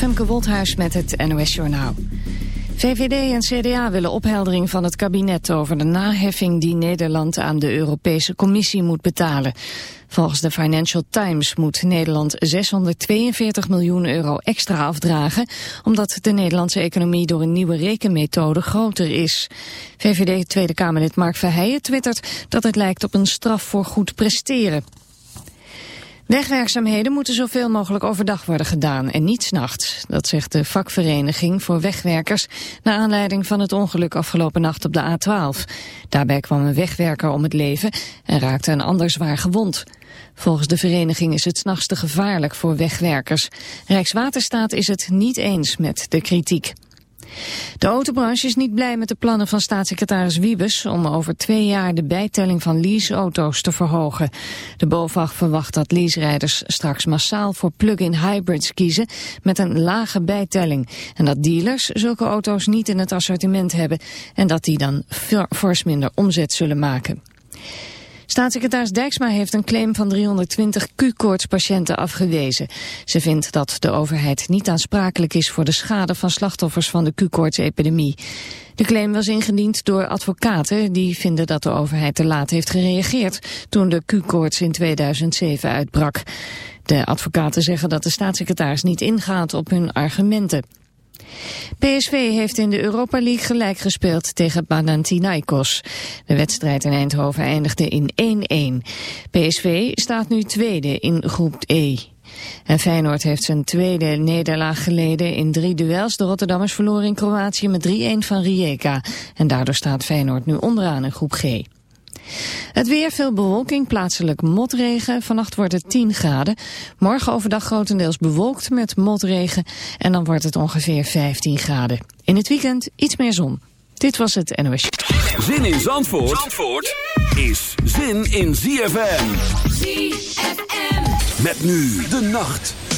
Femke Wolthuis met het NOS Journaal. VVD en CDA willen opheldering van het kabinet over de naheffing die Nederland aan de Europese Commissie moet betalen. Volgens de Financial Times moet Nederland 642 miljoen euro extra afdragen, omdat de Nederlandse economie door een nieuwe rekenmethode groter is. VVD Tweede Kamerlid Mark Verheijen twittert dat het lijkt op een straf voor goed presteren. Wegwerkzaamheden moeten zoveel mogelijk overdag worden gedaan en niet s'nachts. Dat zegt de vakvereniging voor wegwerkers naar aanleiding van het ongeluk afgelopen nacht op de A12. Daarbij kwam een wegwerker om het leven en raakte een ander zwaar gewond. Volgens de vereniging is het s'nachts te gevaarlijk voor wegwerkers. Rijkswaterstaat is het niet eens met de kritiek. De autobranche is niet blij met de plannen van staatssecretaris Wiebes om over twee jaar de bijtelling van leaseauto's te verhogen. De BOVAG verwacht dat leaserijders straks massaal voor plug-in hybrids kiezen met een lage bijtelling. En dat dealers zulke auto's niet in het assortiment hebben en dat die dan fors minder omzet zullen maken. Staatssecretaris Dijksma heeft een claim van 320 Q-koortspatiënten afgewezen. Ze vindt dat de overheid niet aansprakelijk is voor de schade van slachtoffers van de Q-koortsepidemie. De claim was ingediend door advocaten die vinden dat de overheid te laat heeft gereageerd toen de Q-koorts in 2007 uitbrak. De advocaten zeggen dat de staatssecretaris niet ingaat op hun argumenten. PSV heeft in de Europa League gelijk gespeeld tegen Panathinaikos. De wedstrijd in Eindhoven eindigde in 1-1. PSV staat nu tweede in groep E. En Feyenoord heeft zijn tweede nederlaag geleden in drie duels. De Rotterdammers verloren in Kroatië met 3-1 van Rijeka. En daardoor staat Feyenoord nu onderaan in groep G. Het weer, veel bewolking, plaatselijk motregen. Vannacht wordt het 10 graden. Morgen overdag grotendeels bewolkt met motregen. En dan wordt het ongeveer 15 graden. In het weekend iets meer zon. Dit was het NOS. Zin in Zandvoort, Zandvoort is zin in ZFM. ZFM. Met nu de nacht.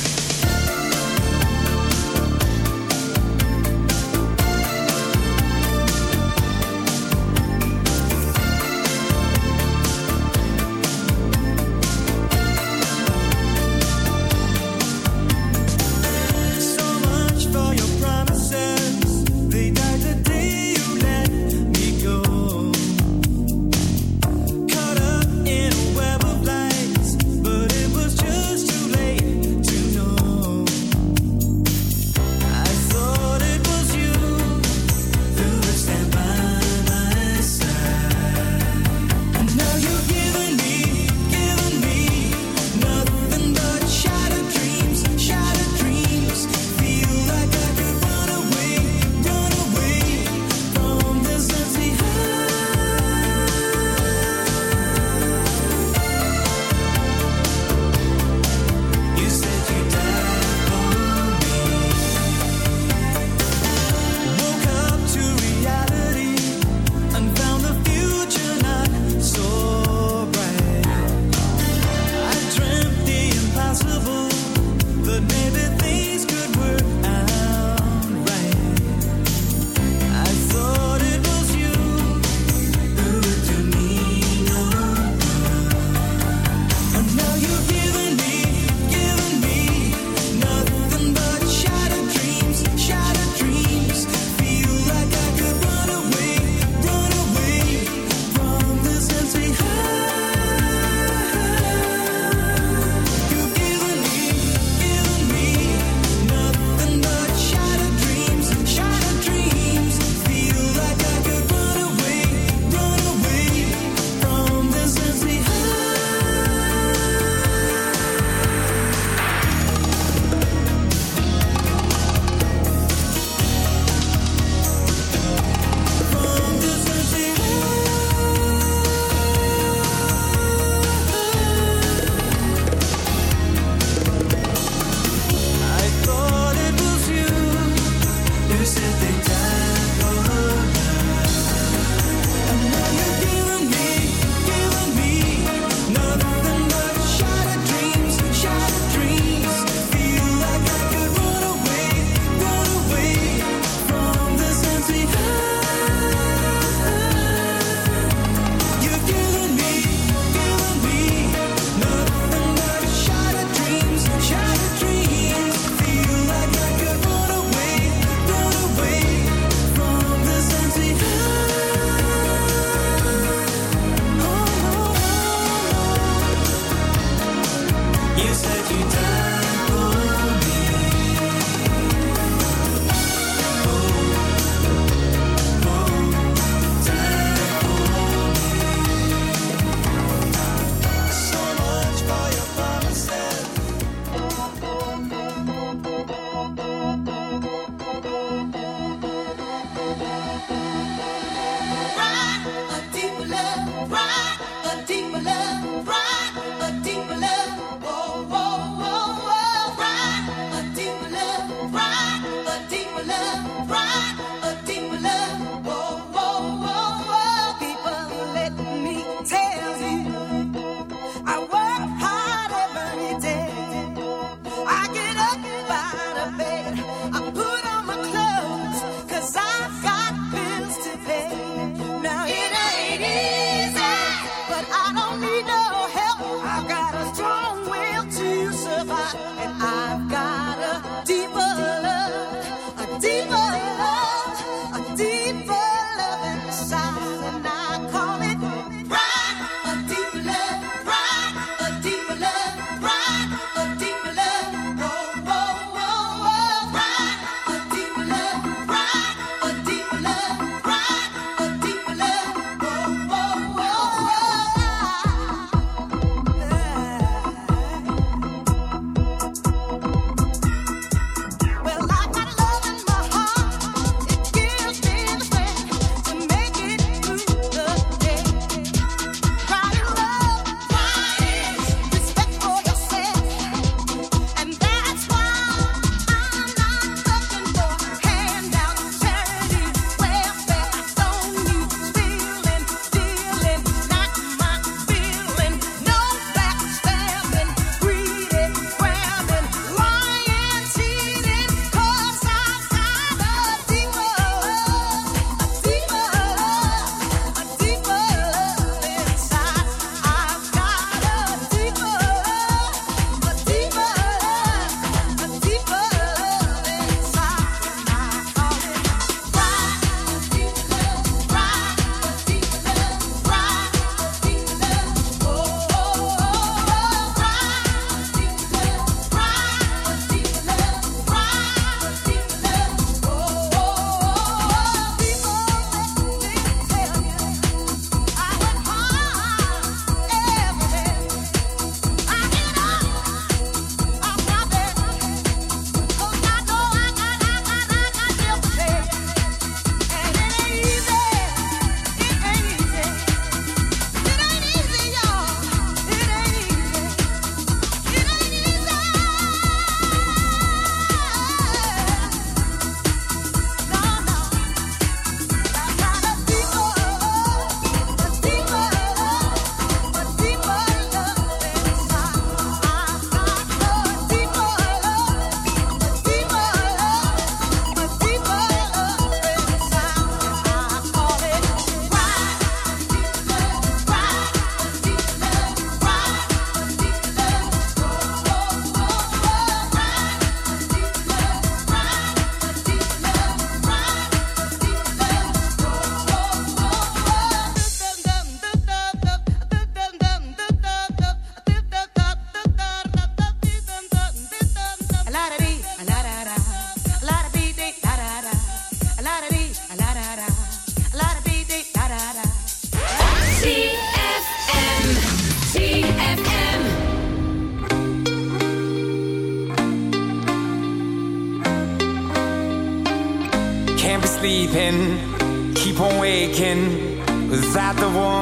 Rock.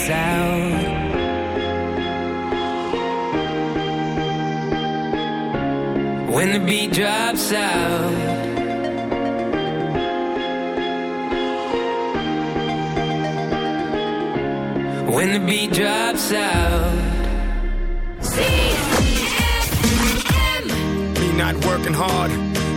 lights out. When the beat drops out. When the beat drops out. See, me not working hard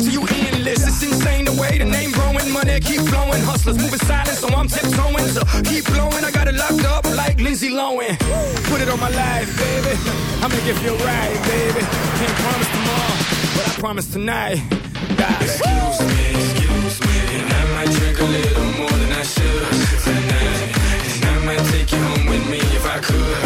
out to you endless. It's insane the way the name growing, money keep flowing. Hustlers moving silent, so I'm tiptoeing. So keep blowing, I got it locked up like Lindsay Lohan. Put it on my life, baby. i am going to give you a ride, baby. Can't promise tomorrow, but I promise tonight. Die. Excuse me, excuse me, and I might drink a little more than I should tonight. And I might take you home with me if I could.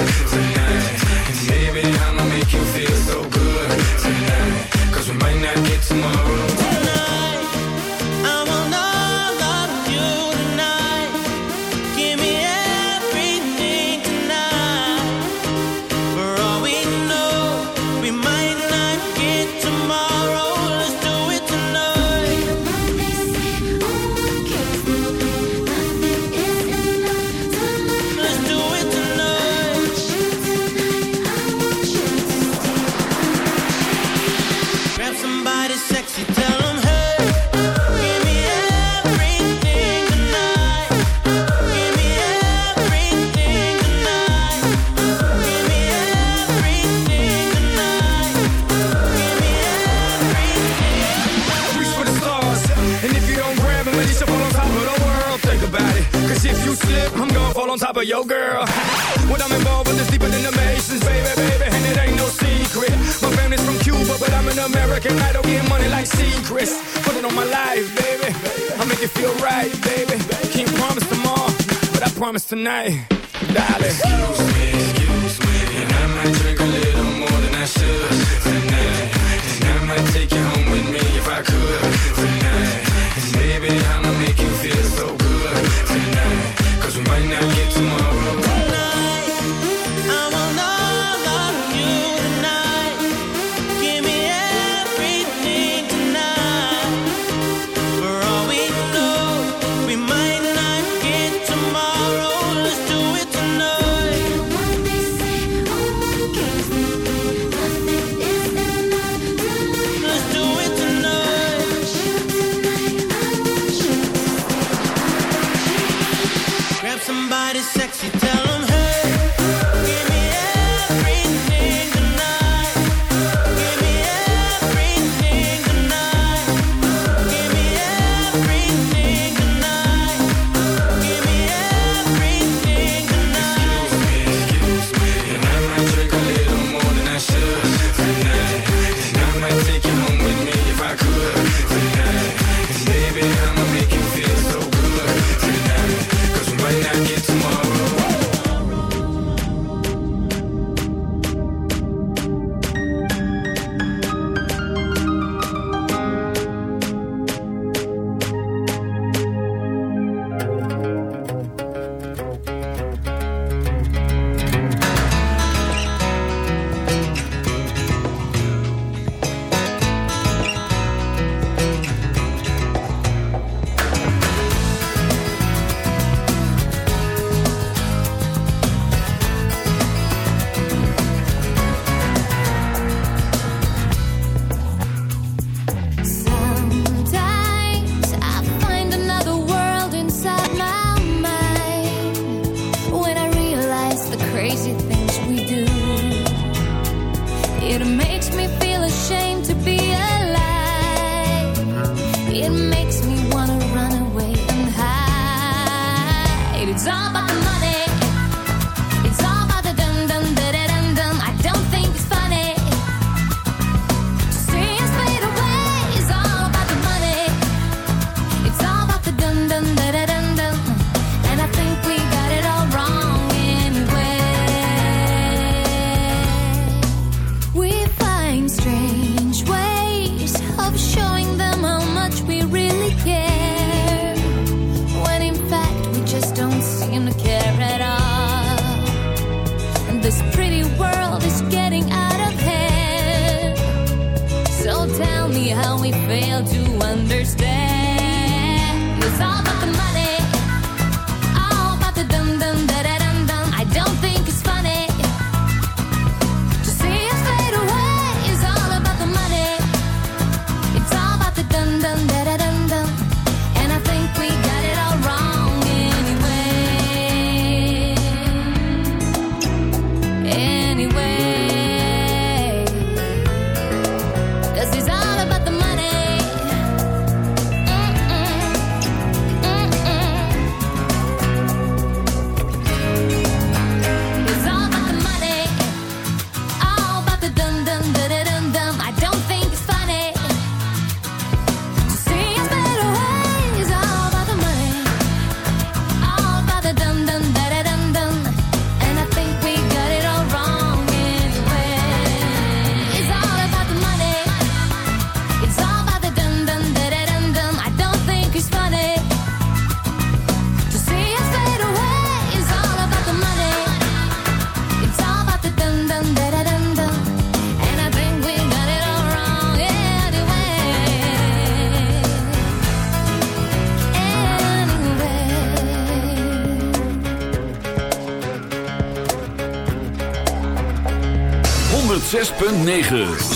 9.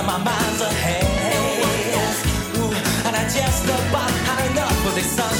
and my mind's a haze. Ooh, and I just about had enough of this sun.